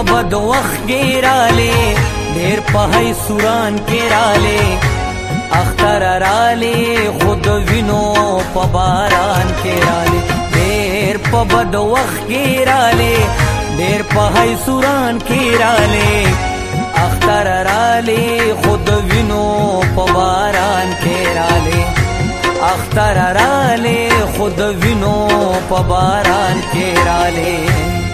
په بد وخت کې رااله ډېر په هي سوران کې رااله اختر رااله خود وینو په باران کې رااله ډېر په بد وخت کې رااله ډېر په هي سوران کې رااله اختر رااله خود وینو په باران کې رااله اختر رااله خود وینو په باران کې رااله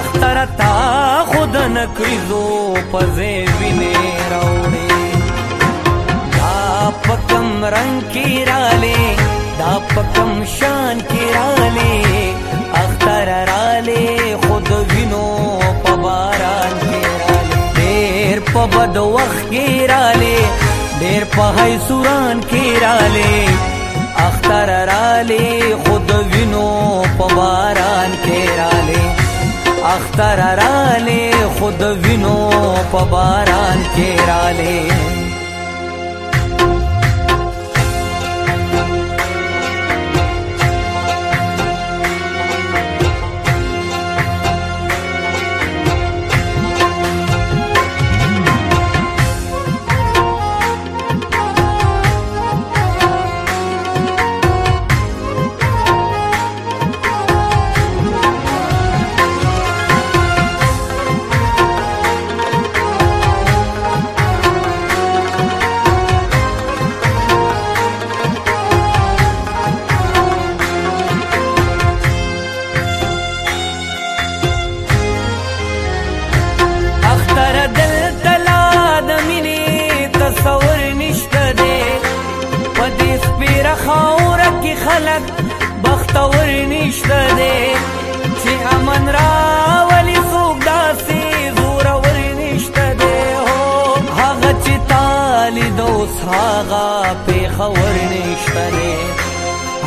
اختر تا خود نکړي زو پزې ویني راوړي دا پکم رنگ کی رالي دا پکم شان کی رالي اختر رالي خود وینو په باران کې رالي ډېر په بد وخت کې رالي ډېر په هي سوران کې رالي اختر رالي خود وینو په باران کې رالي اختر را لې خود وینو په باران کې را لې داسې خلک بختور نشته دی چې امن راولي څوک داسې زورور نشته دی هو هغه چې تالید اوس هغه پېښور نشته دی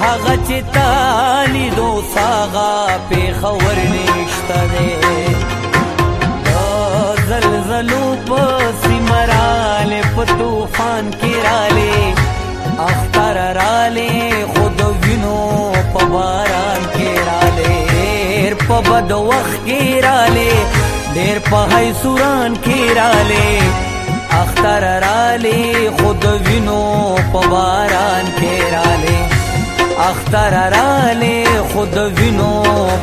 هغه چې تالید اوس هغه پېښور نشته دی زلزلو په سیمرال په طوفان کې رالی قرارالې خود وینو په باران کې رالې ډېر په بد وخت کې رالې ډېر په هاي سوران کې رالې اختر رالې خود وینو په باران کې رالې اختر رالې خود وینو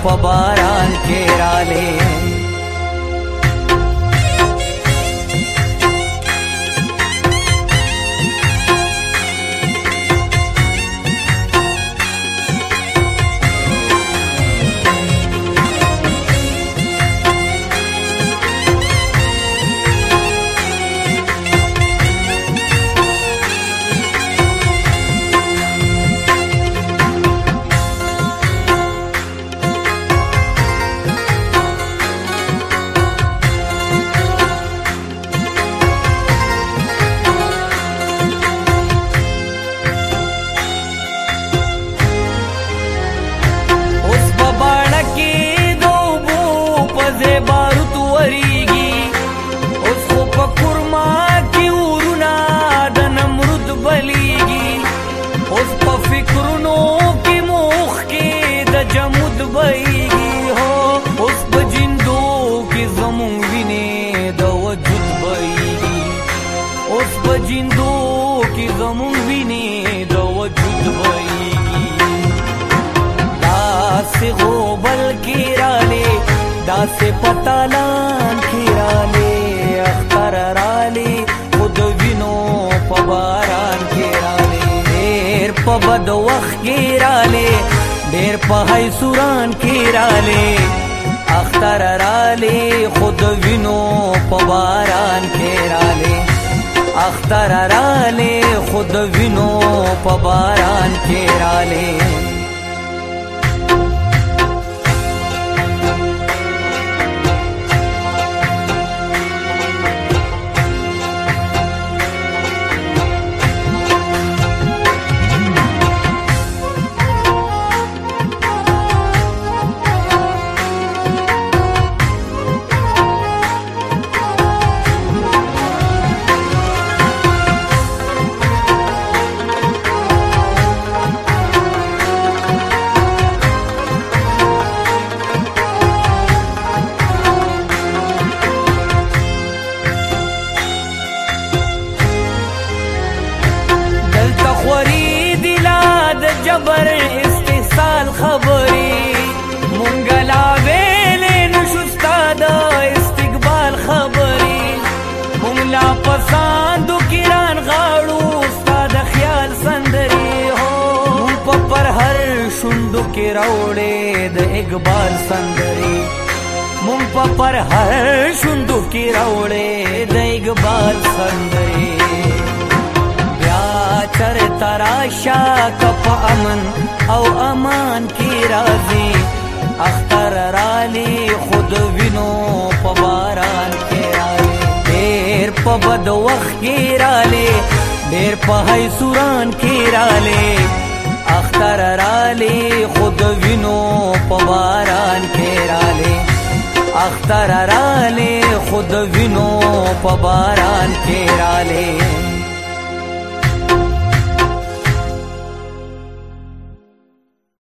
په باران کې رالې کیرانی داسې پتالان کیرانی اختر رالی خود وینو په باران کیرانی ډیر په بد وخت کیرانی ډیر په هی سوران کیرانی اختر رالی خود وینو په باران کیرانی اختر رالی خود وینو په باران کیرانی راوړې د اقبال سندري مونږ په پر هر شوندو کې راوړې د اقبال سندري بیا چر تراشا کپ امن او امان کې راځي اختر رالي خود وینو په باران کې راځي ډېر په بد وخت کې رالي ډېر په هي سوران کې رالي اختر رالی د وینو په باران کې رااله اختر رااله خود وینو په باران کې رااله